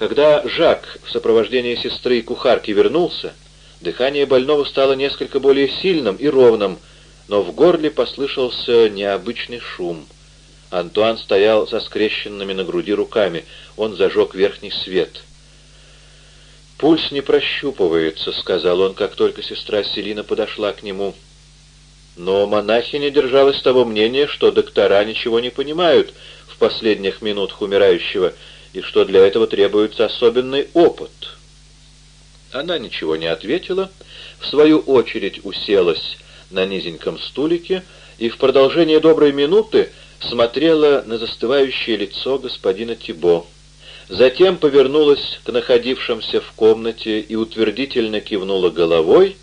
Когда Жак в сопровождении сестры и кухарки вернулся, дыхание больного стало несколько более сильным и ровным, но в горле послышался необычный шум. Антуан стоял со скрещенными на груди руками, он зажег верхний свет. «Пульс не прощупывается», — сказал он, как только сестра Селина подошла к нему. Но монахиня держалась того мнения, что доктора ничего не понимают в последних минутах умирающего, и что для этого требуется особенный опыт. Она ничего не ответила, в свою очередь уселась на низеньком стулике и в продолжение доброй минуты смотрела на застывающее лицо господина Тибо. Затем повернулась к находившимся в комнате и утвердительно кивнула головой,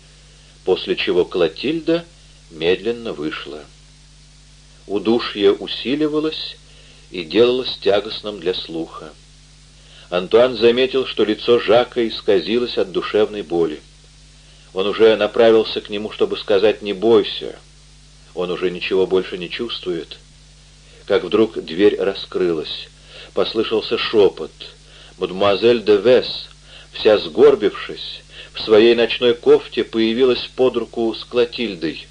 после чего Клотильда медленно вышла. Удушье усиливалось и делалось тягостным для слуха. Антуан заметил, что лицо Жака исказилось от душевной боли. Он уже направился к нему, чтобы сказать «не бойся». Он уже ничего больше не чувствует. Как вдруг дверь раскрылась. Послышался шепот. Мадемуазель де Вес, вся сгорбившись, в своей ночной кофте появилась под руку с Клотильдой.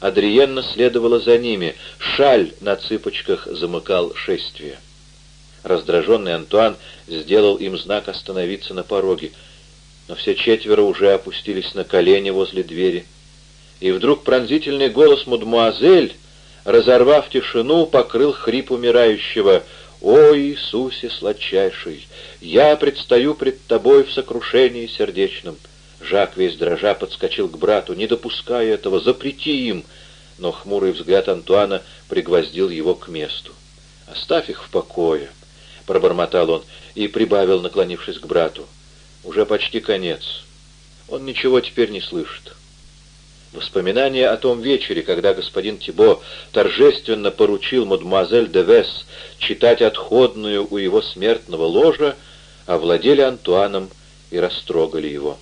Адриенна следовала за ними. Шаль на цыпочках замыкал шествие. Раздраженный Антуан сделал им знак остановиться на пороге, но все четверо уже опустились на колени возле двери. И вдруг пронзительный голос мадемуазель, разорвав тишину, покрыл хрип умирающего. «О, Иисусе сладчайший! Я предстаю пред тобой в сокрушении сердечном!» Жак, весь дрожа, подскочил к брату. «Не допускай этого! Запрети им!» Но хмурый взгляд Антуана пригвоздил его к месту. «Оставь их в покое!» — пробормотал он и прибавил, наклонившись к брату. «Уже почти конец. Он ничего теперь не слышит». Воспоминания о том вечере, когда господин Тибо торжественно поручил мадемуазель де Вес читать отходную у его смертного ложа, овладели Антуаном и растрогали его.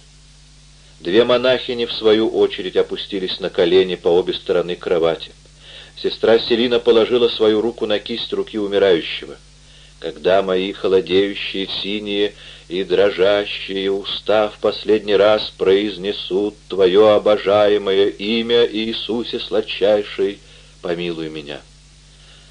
Две монахини, в свою очередь, опустились на колени по обе стороны кровати. Сестра Селина положила свою руку на кисть руки умирающего. «Когда мои холодеющие синие и дрожащие уста в последний раз произнесут Твое обожаемое имя Иисусе сладчайший, помилуй меня».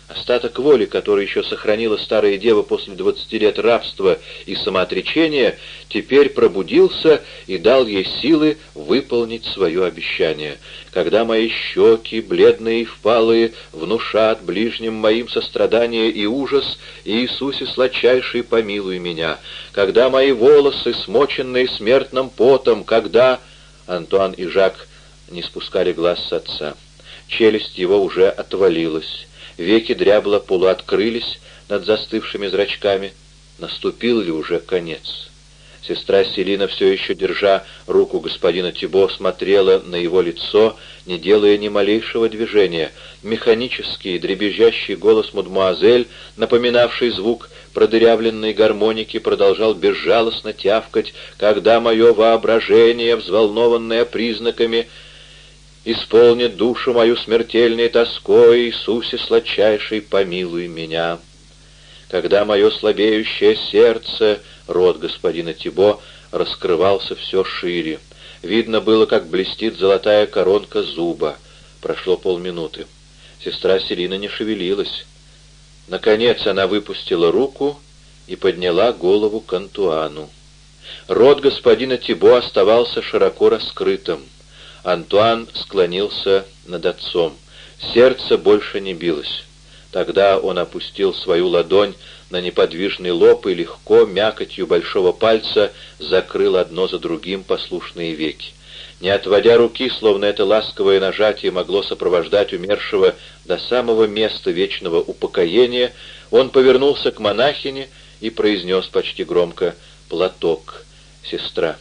Остаток воли, который еще сохранила старая дева после двадцати лет рабства и самоотречения, теперь пробудился и дал ей силы выполнить свое обещание. Когда мои щеки, бледные и впалые, внушат ближним моим сострадание и ужас, Иисусе сладчайший помилуй меня. Когда мои волосы, смоченные смертным потом, когда... Антуан и Жак не спускали глаз с отца. Челюсть его уже отвалилась. Веки дрябло полуоткрылись над застывшими зрачками. Наступил ли уже конец? Сестра Селина, все еще держа руку господина Тибо, смотрела на его лицо, не делая ни малейшего движения. Механический, дребезжащий голос мадемуазель, напоминавший звук продырявленной гармоники, продолжал безжалостно тявкать, когда мое воображение, взволнованное признаками, исполнит душу мою смертельной тоской, Иисусе сладчайший, помилуй меня. Когда мое слабеющее сердце, рот господина Тибо, раскрывался все шире. Видно было, как блестит золотая коронка зуба. Прошло полминуты. Сестра Селина не шевелилась. Наконец она выпустила руку и подняла голову к Антуану. Рот господина Тибо оставался широко раскрытым. Антуан склонился над отцом. Сердце больше не билось. Тогда он опустил свою ладонь на неподвижный лоб и легко, мякотью большого пальца, закрыл одно за другим послушные веки. Не отводя руки, словно это ласковое нажатие могло сопровождать умершего до самого места вечного упокоения, он повернулся к монахине и произнес почти громко «Платок, сестра».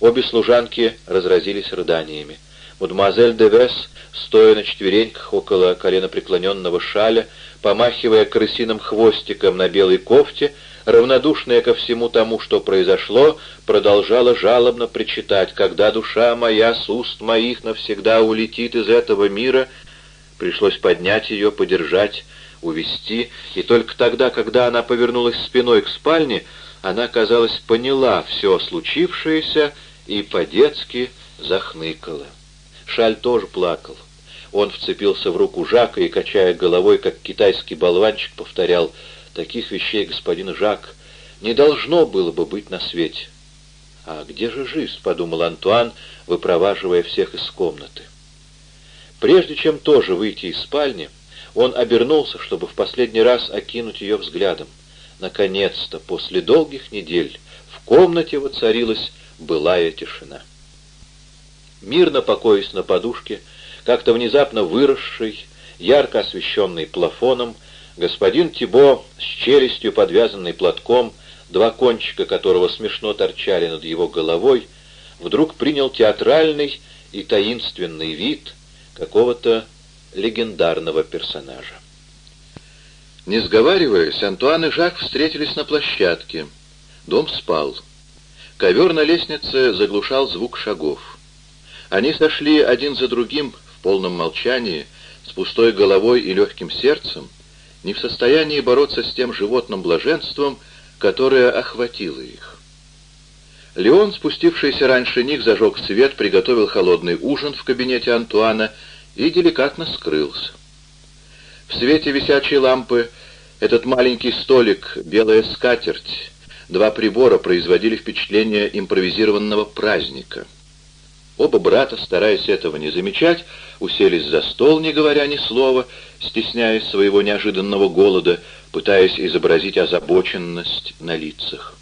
Обе служанки разразились рыданиями. Мадемуазель де Вес, стоя на четвереньках около коленопреклоненного шаля, помахивая крысиным хвостиком на белой кофте, равнодушная ко всему тому, что произошло, продолжала жалобно причитать, «Когда душа моя с уст моих навсегда улетит из этого мира...» Пришлось поднять ее, подержать, увести, и только тогда, когда она повернулась спиной к спальне, она, казалось, поняла все случившееся и по-детски захныкала. Шаль тоже плакал. Он вцепился в руку Жака и, качая головой, как китайский болванчик, повторял «Таких вещей, господин Жак, не должно было бы быть на свете». «А где же жизнь?» — подумал Антуан, выпроваживая всех из комнаты. Прежде чем тоже выйти из спальни, он обернулся, чтобы в последний раз окинуть ее взглядом. Наконец-то, после долгих недель, в комнате воцарилась былая тишина. Мирно покоясь на подушке, как-то внезапно выросший, ярко освещенный плафоном, господин Тибо с челюстью, подвязанной платком, два кончика которого смешно торчали над его головой, вдруг принял театральный и таинственный вид какого-то легендарного персонажа. Не сговариваясь, Антуан и Жак встретились на площадке. Дом спал. Ковер на лестнице заглушал звук шагов. Они сошли один за другим в полном молчании, с пустой головой и легким сердцем, не в состоянии бороться с тем животным блаженством, которое охватило их. Леон, спустившийся раньше них, зажег свет, приготовил холодный ужин в кабинете Антуана и деликатно скрылся. В свете висячей лампы этот маленький столик, белая скатерть, два прибора производили впечатление импровизированного праздника. Оба брата, стараясь этого не замечать, уселись за стол, не говоря ни слова, стесняясь своего неожиданного голода, пытаясь изобразить озабоченность на лицах.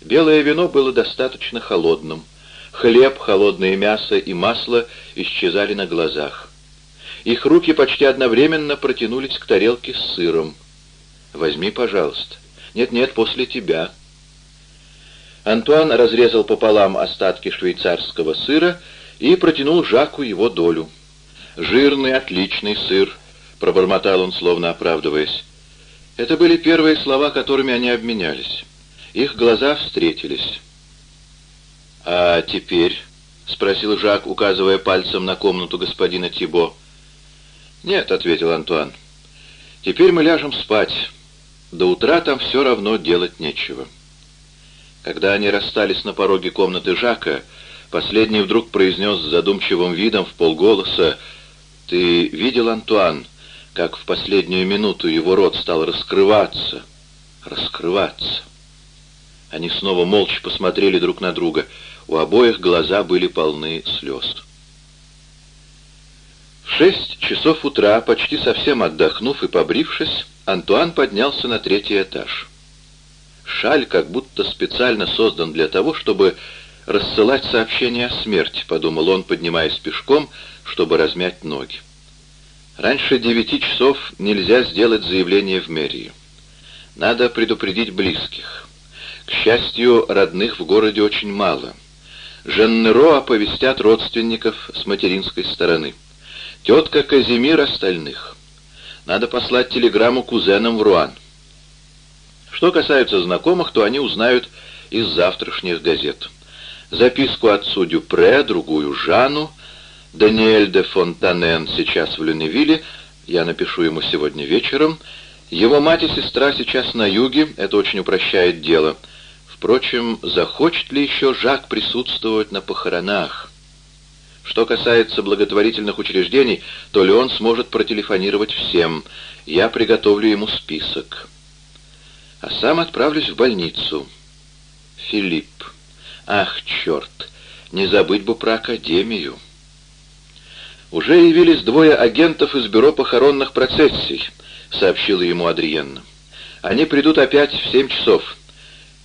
Белое вино было достаточно холодным. Хлеб, холодное мясо и масло исчезали на глазах. Их руки почти одновременно протянулись к тарелке с сыром. «Возьми, пожалуйста». «Нет-нет, после тебя». Антуан разрезал пополам остатки швейцарского сыра и протянул Жаку его долю. «Жирный, отличный сыр», — пробормотал он, словно оправдываясь. Это были первые слова, которыми они обменялись. Их глаза встретились. «А теперь?» — спросил Жак, указывая пальцем на комнату господина Тибо. «Нет», — ответил Антуан. «Теперь мы ляжем спать. До утра там все равно делать нечего». Когда они расстались на пороге комнаты Жака, последний вдруг произнес с задумчивым видом в полголоса «Ты видел, Антуан, как в последнюю минуту его рот стал раскрываться, раскрываться?» Они снова молча посмотрели друг на друга. У обоих глаза были полны слез. В шесть часов утра, почти совсем отдохнув и побрившись, Антуан поднялся на третий этаж. Шаль как будто специально создан для того, чтобы рассылать сообщения о смерти, подумал он, поднимаясь пешком, чтобы размять ноги. Раньше девяти часов нельзя сделать заявление в мэрию. Надо предупредить близких. К счастью, родных в городе очень мало. Женнеро оповестят родственников с материнской стороны. Тетка Казимир остальных. Надо послать телеграмму кузенам в Руан. Что касается знакомых, то они узнают из завтрашних газет. Записку отцу Дюпре, другую Жанну, Даниэль де Фонтанен сейчас в Люневилле, я напишу ему сегодня вечером. Его мать и сестра сейчас на юге, это очень упрощает дело. Впрочем, захочет ли еще Жак присутствовать на похоронах? Что касается благотворительных учреждений, то Леон сможет протелефонировать всем. Я приготовлю ему список. А сам отправлюсь в больницу. Филипп. Ах, черт! Не забыть бы про академию. Уже явились двое агентов из бюро похоронных процессий, сообщила ему Адриенна. Они придут опять в семь часов.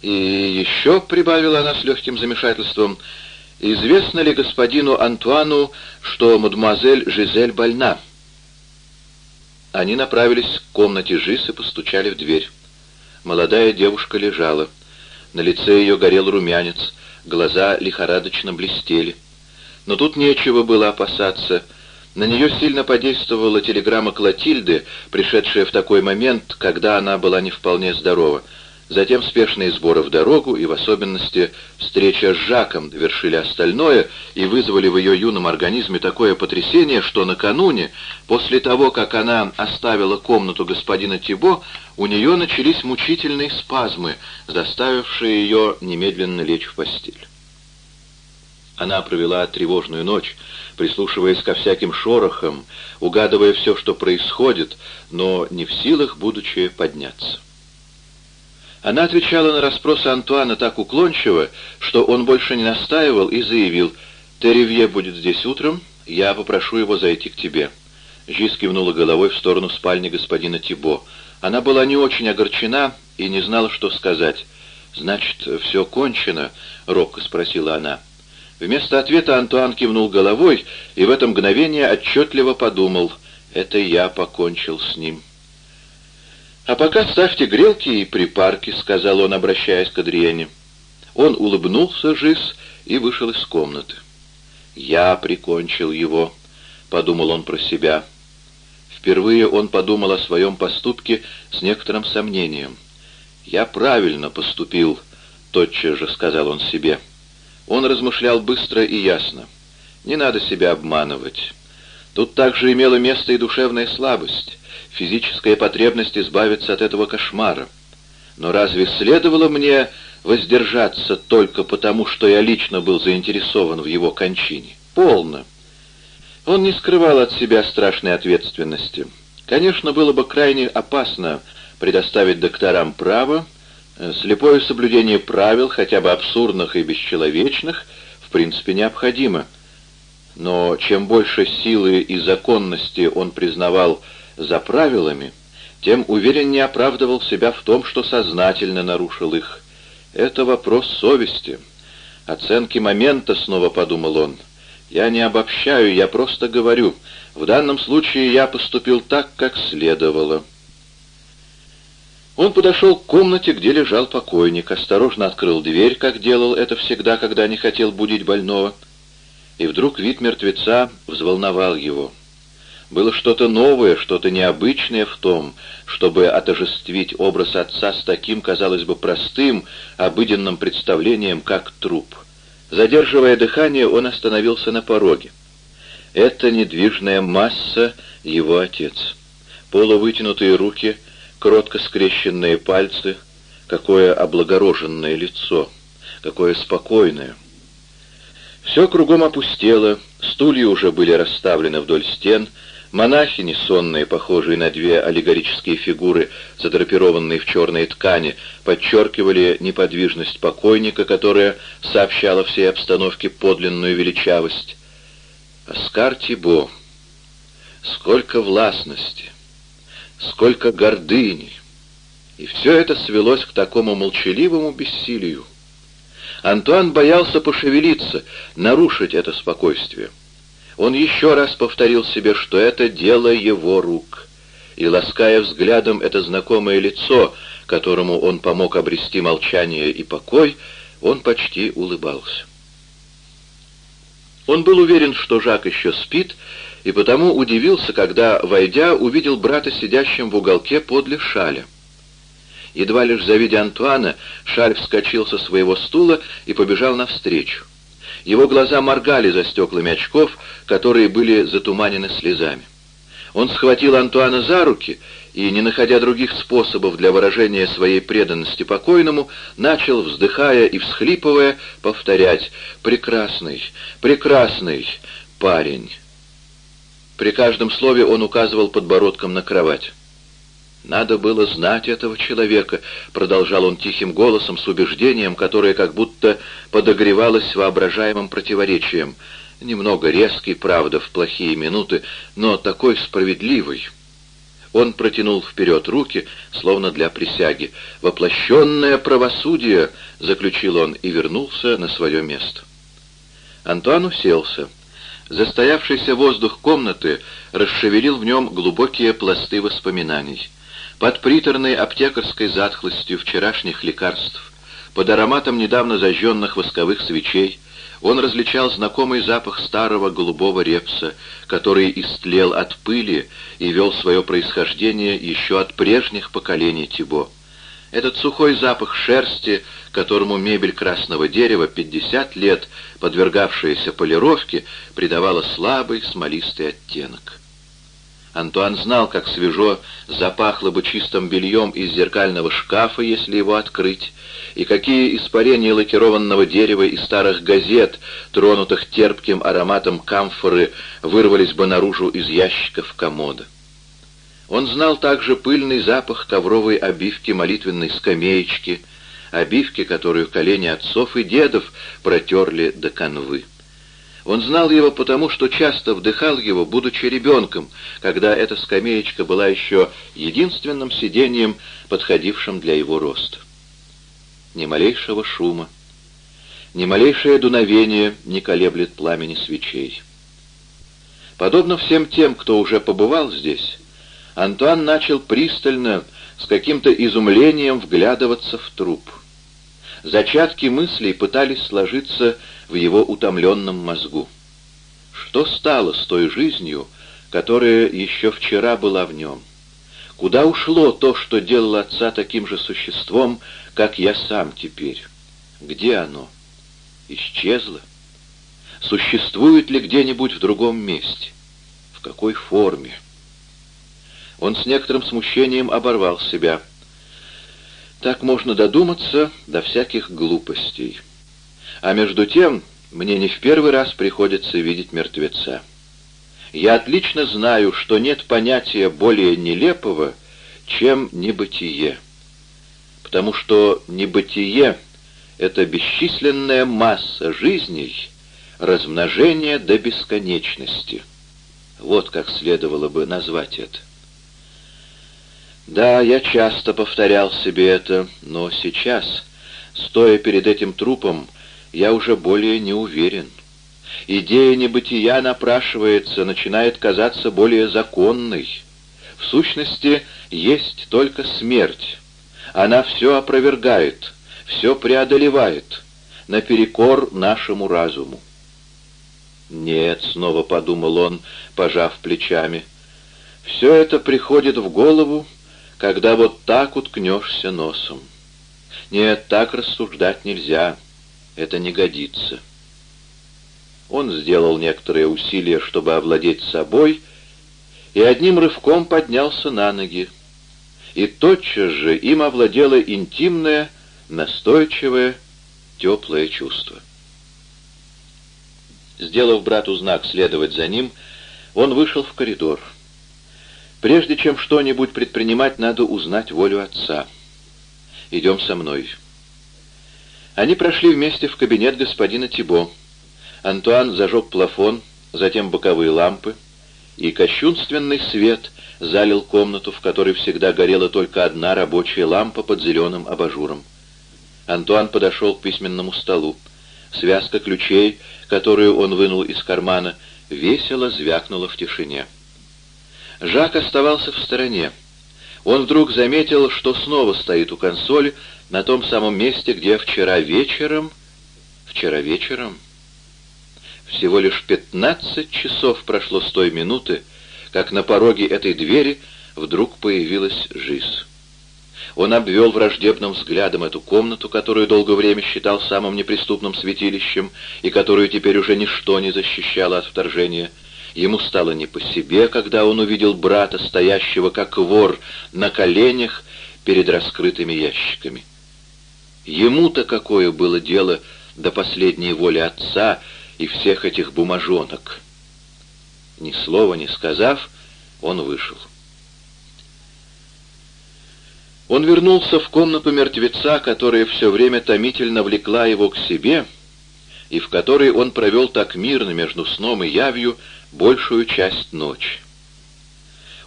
«И еще», — прибавила она с легким замешательством, — «известно ли господину Антуану, что мадемуазель Жизель больна?» Они направились к комнате Жиз и постучали в дверь. Молодая девушка лежала. На лице ее горел румянец, глаза лихорадочно блестели. Но тут нечего было опасаться. На нее сильно подействовала телеграмма Клотильды, пришедшая в такой момент, когда она была не вполне здорова — Затем спешные сборы в дорогу и в особенности встреча с Жаком довершили остальное и вызвали в ее юном организме такое потрясение, что накануне, после того, как она оставила комнату господина Тибо, у нее начались мучительные спазмы, заставившие ее немедленно лечь в постель. Она провела тревожную ночь, прислушиваясь ко всяким шорохам, угадывая все, что происходит, но не в силах, будучи, подняться. Она отвечала на расспросы Антуана так уклончиво, что он больше не настаивал и заявил, «Теревье будет здесь утром, я попрошу его зайти к тебе». Жис кивнула головой в сторону спальни господина Тибо. Она была не очень огорчена и не знала, что сказать. «Значит, все кончено?» — робко спросила она. Вместо ответа Антуан кивнул головой и в это мгновение отчетливо подумал, «Это я покончил с ним». «А пока ставьте грелки и припарки», — сказал он, обращаясь к Адриене. Он улыбнулся Жиз и вышел из комнаты. «Я прикончил его», — подумал он про себя. Впервые он подумал о своем поступке с некоторым сомнением. «Я правильно поступил», — тотчас же сказал он себе. Он размышлял быстро и ясно. «Не надо себя обманывать. Тут также имела место и душевная слабость физическая потребность избавиться от этого кошмара. Но разве следовало мне воздержаться только потому, что я лично был заинтересован в его кончине? Полно. Он не скрывал от себя страшной ответственности. Конечно, было бы крайне опасно предоставить докторам право, э, слепое соблюдение правил, хотя бы абсурдных и бесчеловечных, в принципе необходимо. Но чем больше силы и законности он признавал за правилами, тем увереннее оправдывал себя в том, что сознательно нарушил их. Это вопрос совести. Оценки момента, снова подумал он. Я не обобщаю, я просто говорю. В данном случае я поступил так, как следовало. Он подошел к комнате, где лежал покойник, осторожно открыл дверь, как делал это всегда, когда не хотел будить больного. И вдруг вид мертвеца взволновал его. Было что-то новое, что-то необычное в том, чтобы отожествить образ отца с таким, казалось бы, простым, обыденным представлением, как труп. Задерживая дыхание, он остановился на пороге. Это недвижная масса — его отец. Полувытянутые руки, кротко скрещенные пальцы, какое облагороженное лицо, какое спокойное. Все кругом опустело, стулья уже были расставлены вдоль стен — Монахини, сонные, похожие на две аллегорические фигуры, задрапированные в черной ткани, подчеркивали неподвижность покойника, которая сообщала всей обстановке подлинную величавость. Оскар Тибо, сколько властности, сколько гордыни! И все это свелось к такому молчаливому бессилию. Антуан боялся пошевелиться, нарушить это спокойствие. Он еще раз повторил себе, что это дело его рук, и, лаская взглядом это знакомое лицо, которому он помог обрести молчание и покой, он почти улыбался. Он был уверен, что Жак еще спит, и потому удивился, когда, войдя, увидел брата сидящим в уголке подле шаля. Едва лишь завидя Антуана, Шаль вскочил со своего стула и побежал навстречу. Его глаза моргали за стеклами очков, которые были затуманены слезами. Он схватил Антуана за руки и, не находя других способов для выражения своей преданности покойному, начал, вздыхая и всхлипывая, повторять «Прекрасный, прекрасный парень». При каждом слове он указывал подбородком на кровать. «Надо было знать этого человека», — продолжал он тихим голосом с убеждением, которое как будто подогревалось воображаемым противоречием. Немного резкий, правда, в плохие минуты, но такой справедливый. Он протянул вперед руки, словно для присяги. «Воплощенное правосудие!» — заключил он и вернулся на свое место. Антуан уселся. Застоявшийся воздух комнаты расшевелил в нем глубокие пласты воспоминаний — под приторной аптекарской затхлостью вчерашних лекарств, под ароматом недавно зажженных восковых свечей, он различал знакомый запах старого голубого репса, который истлел от пыли и вел свое происхождение еще от прежних поколений Тибо. Этот сухой запах шерсти, которому мебель красного дерева 50 лет, подвергавшаяся полировке, придавала слабый смолистый оттенок. Антуан знал, как свежо запахло бы чистым бельем из зеркального шкафа, если его открыть, и какие испарения лакированного дерева и старых газет, тронутых терпким ароматом камфоры, вырвались бы наружу из ящиков комода. Он знал также пыльный запах ковровой обивки молитвенной скамеечки, обивки, которую колени отцов и дедов протерли до канвы. Он знал его потому, что часто вдыхал его, будучи ребенком, когда эта скамеечка была еще единственным сиденьем, подходившим для его роста. Ни малейшего шума, ни малейшее дуновение не колеблет пламени свечей. Подобно всем тем, кто уже побывал здесь, Антуан начал пристально, с каким-то изумлением вглядываться в труп. Зачатки мыслей пытались сложиться в его утомленном мозгу. Что стало с той жизнью, которая еще вчера была в нем? Куда ушло то, что делало отца таким же существом, как я сам теперь? Где оно? Исчезло? Существует ли где-нибудь в другом месте? В какой форме? Он с некоторым смущением оборвал себя. Так можно додуматься до всяких глупостей. А между тем, мне не в первый раз приходится видеть мертвеца. Я отлично знаю, что нет понятия более нелепого, чем небытие. Потому что небытие — это бесчисленная масса жизней, размножение до бесконечности. Вот как следовало бы назвать это. Да, я часто повторял себе это, но сейчас, стоя перед этим трупом, я уже более не уверен. Идея небытия напрашивается, начинает казаться более законной. В сущности, есть только смерть. Она все опровергает, все преодолевает, наперекор нашему разуму. «Нет», — снова подумал он, пожав плечами, — «все это приходит в голову, когда вот так уткнешься носом. Нет, так рассуждать нельзя, это не годится. Он сделал некоторые усилия, чтобы овладеть собой, и одним рывком поднялся на ноги. И тотчас же им овладело интимное, настойчивое, теплое чувство. Сделав брату знак следовать за ним, он вышел в коридор. Прежде чем что-нибудь предпринимать, надо узнать волю отца. Идем со мной. Они прошли вместе в кабинет господина Тибо. Антуан зажег плафон, затем боковые лампы, и кощунственный свет залил комнату, в которой всегда горела только одна рабочая лампа под зеленым абажуром. Антуан подошел к письменному столу. Связка ключей, которую он вынул из кармана, весело звякнула в тишине. Жак оставался в стороне. Он вдруг заметил, что снова стоит у консоли на том самом месте, где вчера вечером... Вчера вечером... Всего лишь пятнадцать часов прошло с той минуты, как на пороге этой двери вдруг появилась Жиз. Он обвел враждебным взглядом эту комнату, которую долгое время считал самым неприступным святилищем и которую теперь уже ничто не защищало от вторжения — Ему стало не по себе, когда он увидел брата, стоящего как вор на коленях перед раскрытыми ящиками. Ему-то какое было дело до последней воли отца и всех этих бумажонок. Ни слова не сказав, он вышел. Он вернулся в комнату мертвеца, которая все время томительно влекла его к себе, и в которой он провел так мирно между сном и явью, большую часть ночи.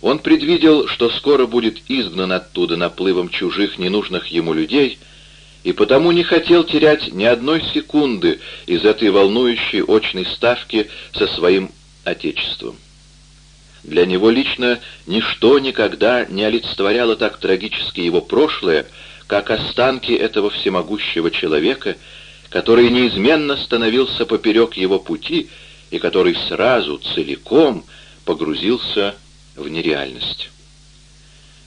Он предвидел, что скоро будет изгнан оттуда наплывом чужих ненужных ему людей, и потому не хотел терять ни одной секунды из этой волнующей очной ставки со своим отечеством. Для него лично ничто никогда не олицетворяло так трагически его прошлое, как останки этого всемогущего человека, который неизменно становился поперек его пути и который сразу, целиком погрузился в нереальность.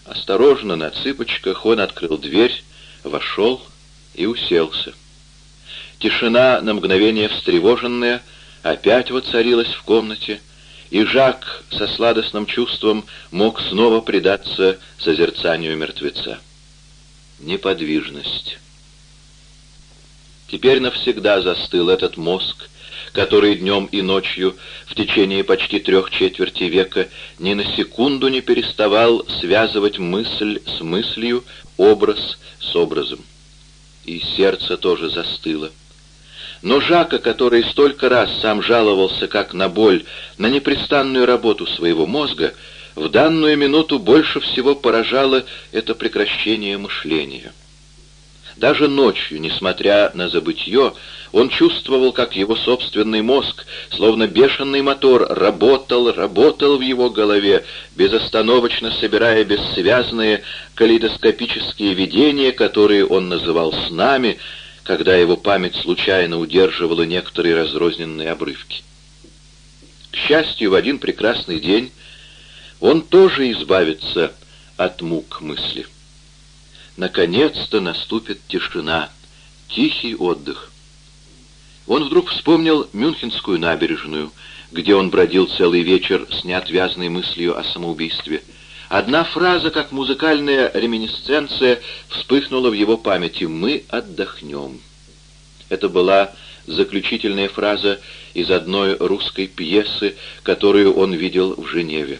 Осторожно, на цыпочках, он открыл дверь вошел и уселся. Тишина, на мгновение встревоженная, опять воцарилась в комнате, и Жак со сладостным чувством мог снова предаться созерцанию мертвеца. Неподвижность. Теперь навсегда застыл этот мозг, который днем и ночью в течение почти трех четверти века ни на секунду не переставал связывать мысль с мыслью, образ с образом. И сердце тоже застыло. Но Жака, который столько раз сам жаловался как на боль, на непрестанную работу своего мозга, в данную минуту больше всего поражало это прекращение мышления. Даже ночью, несмотря на забытье, он чувствовал, как его собственный мозг, словно бешеный мотор, работал, работал в его голове, безостановочно собирая бессвязные калейдоскопические видения, которые он называл снами, когда его память случайно удерживала некоторые разрозненные обрывки. К счастью, в один прекрасный день он тоже избавится от мук мысли. Наконец-то наступит тишина, тихий отдых. Он вдруг вспомнил Мюнхенскую набережную, где он бродил целый вечер с неотвязной мыслью о самоубийстве — Одна фраза, как музыкальная реминисценция, вспыхнула в его памяти «Мы отдохнем». Это была заключительная фраза из одной русской пьесы, которую он видел в Женеве.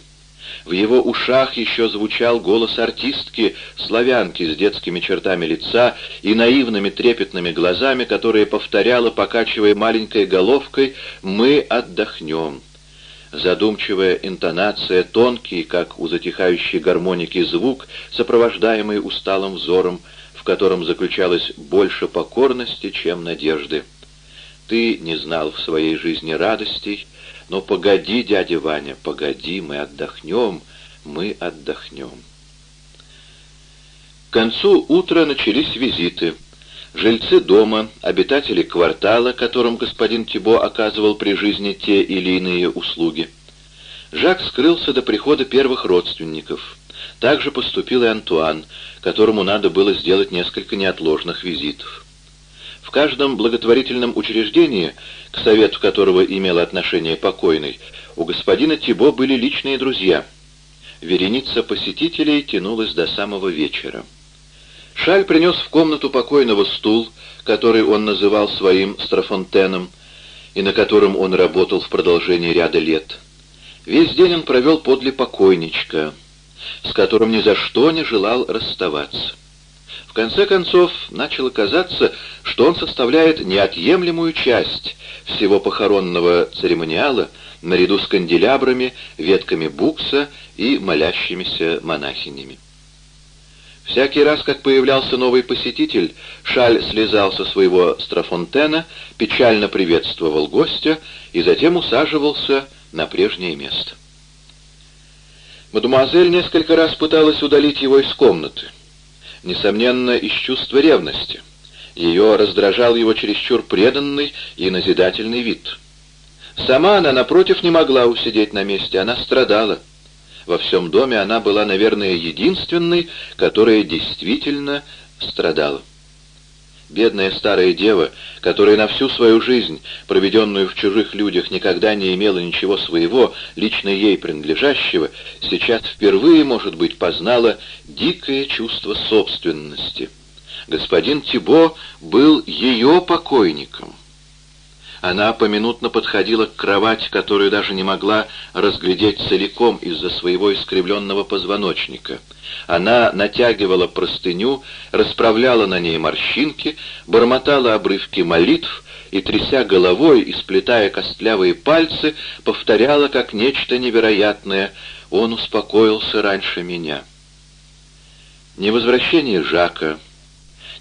В его ушах еще звучал голос артистки, славянки с детскими чертами лица и наивными трепетными глазами, которая повторяла, покачивая маленькой головкой «Мы отдохнем» задумчивая интонация, тонкий, как у затихающей гармоники звук, сопровождаемый усталым взором, в котором заключалось больше покорности, чем надежды. Ты не знал в своей жизни радостей, но погоди, дядя Ваня, погоди, мы отдохнем, мы отдохнем. К концу утра начались визиты — Жильцы дома, обитатели квартала, которым господин Тибо оказывал при жизни те или иные услуги. Жак скрылся до прихода первых родственников. Так же поступил и Антуан, которому надо было сделать несколько неотложных визитов. В каждом благотворительном учреждении, к совету которого имел отношение покойный, у господина Тибо были личные друзья. Вереница посетителей тянулась до самого вечера. Шаль принес в комнату покойного стул, который он называл своим страфонтеном, и на котором он работал в продолжении ряда лет. Весь день он провел подле покойничка, с которым ни за что не желал расставаться. В конце концов, начало казаться, что он составляет неотъемлемую часть всего похоронного церемониала наряду с канделябрами, ветками букса и молящимися монахинями. Всякий раз, как появлялся новый посетитель, Шаль слезал со своего страфонтена, печально приветствовал гостя и затем усаживался на прежнее место. Мадемуазель несколько раз пыталась удалить его из комнаты. Несомненно, из чувства ревности. Ее раздражал его чересчур преданный и назидательный вид. Сама она, напротив, не могла усидеть на месте, она страдала. Во всем доме она была, наверное, единственной, которая действительно страдала. Бедная старая дева, которая на всю свою жизнь, проведенную в чужих людях, никогда не имела ничего своего, лично ей принадлежащего, сейчас впервые, может быть, познала дикое чувство собственности. Господин Тибо был ее покойником. Она поминутно подходила к кровати, которую даже не могла разглядеть целиком из-за своего искривленного позвоночника. Она натягивала простыню, расправляла на ней морщинки, бормотала обрывки молитв и, тряся головой и сплетая костлявые пальцы, повторяла как нечто невероятное «Он успокоился раньше меня». Невозвращение Жака,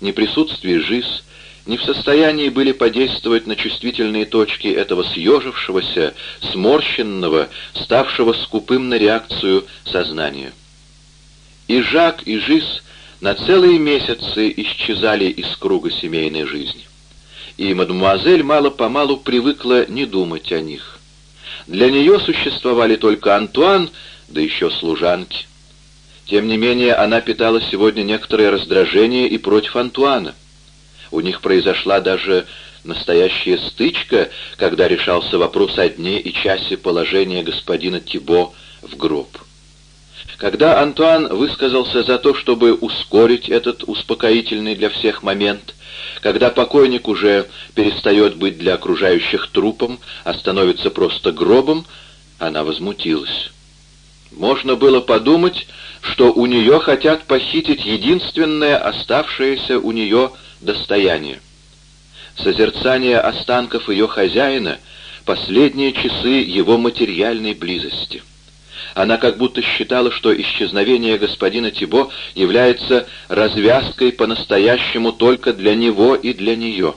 неприсутствие Жиз — не в состоянии были подействовать на чувствительные точки этого съежившегося, сморщенного, ставшего скупым на реакцию сознания. И Жак, и Жиз на целые месяцы исчезали из круга семейной жизни. И мадемуазель мало-помалу привыкла не думать о них. Для нее существовали только Антуан, да еще служанки. Тем не менее, она питала сегодня некоторое раздражение и против Антуана. У них произошла даже настоящая стычка, когда решался вопрос о дне и часе положения господина Тибо в гроб. Когда Антуан высказался за то, чтобы ускорить этот успокоительный для всех момент, когда покойник уже перестает быть для окружающих трупом, а становится просто гробом, она возмутилась. Можно было подумать, что у нее хотят похитить единственное оставшееся у нее достояние. Созерцание останков ее хозяина — последние часы его материальной близости. Она как будто считала, что исчезновение господина Тибо является развязкой по-настоящему только для него и для нее.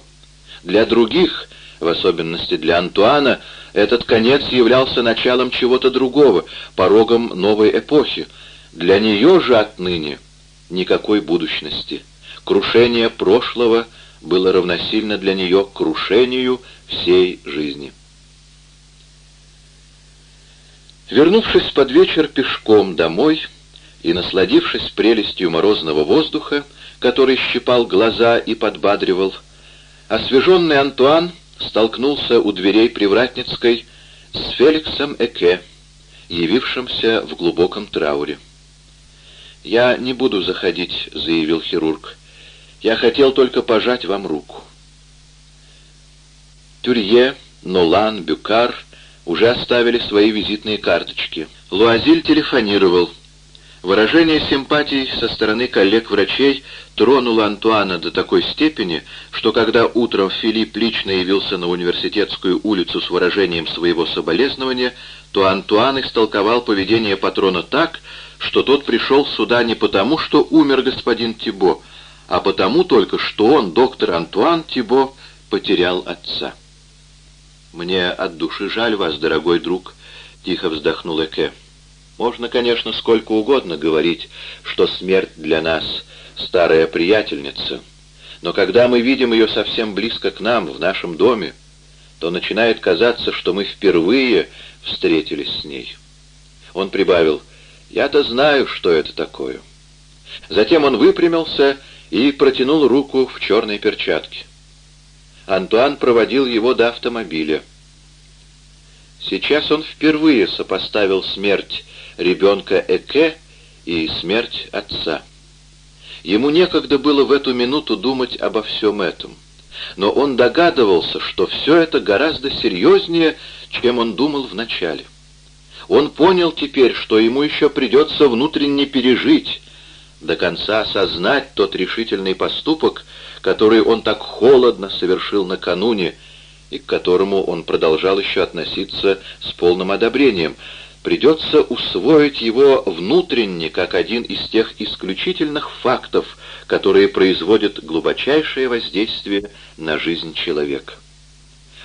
Для других, в особенности для Антуана, этот конец являлся началом чего-то другого, порогом новой эпохи. Для нее же отныне никакой будущности. Крушение прошлого было равносильно для нее крушению всей жизни. Вернувшись под вечер пешком домой и насладившись прелестью морозного воздуха, который щипал глаза и подбадривал, освеженный Антуан столкнулся у дверей Привратницкой с Феликсом Эке, явившимся в глубоком трауре. «Я не буду заходить», — заявил хирург. «Я хотел только пожать вам руку». Тюрье, Нолан, Бюкар — уже оставили свои визитные карточки. Луазиль телефонировал. Выражение симпатий со стороны коллег-врачей тронуло Антуана до такой степени, что когда утром Филипп лично явился на университетскую улицу с выражением своего соболезнования, то Антуан истолковал поведение патрона так, что тот пришел сюда не потому, что умер господин Тибо, а потому только, что он, доктор Антуан Тибо, потерял отца. «Мне от души жаль вас, дорогой друг», — тихо вздохнул Эке. «Можно, конечно, сколько угодно говорить, что смерть для нас — старая приятельница, но когда мы видим ее совсем близко к нам, в нашем доме, то начинает казаться, что мы впервые встретились с ней». Он прибавил, «Я-то знаю, что это такое». Затем он выпрямился и протянул руку в черной перчатке. Антуан проводил его до автомобиля. Сейчас он впервые сопоставил смерть ребенка Эке и смерть отца. Ему некогда было в эту минуту думать обо всем этом. Но он догадывался, что все это гораздо серьезнее, чем он думал вначале. Он понял теперь, что ему еще придется внутренне пережить, до конца осознать тот решительный поступок, который он так холодно совершил накануне, и к которому он продолжал еще относиться с полным одобрением. Придется усвоить его внутренне, как один из тех исключительных фактов, которые производят глубочайшее воздействие на жизнь человека.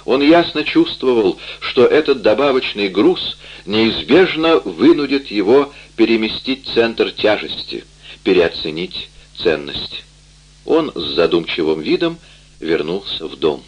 Он ясно чувствовал, что этот добавочный груз неизбежно вынудит его переместить центр тяжести, переоценить ценность. Он с задумчивым видом вернулся в дом.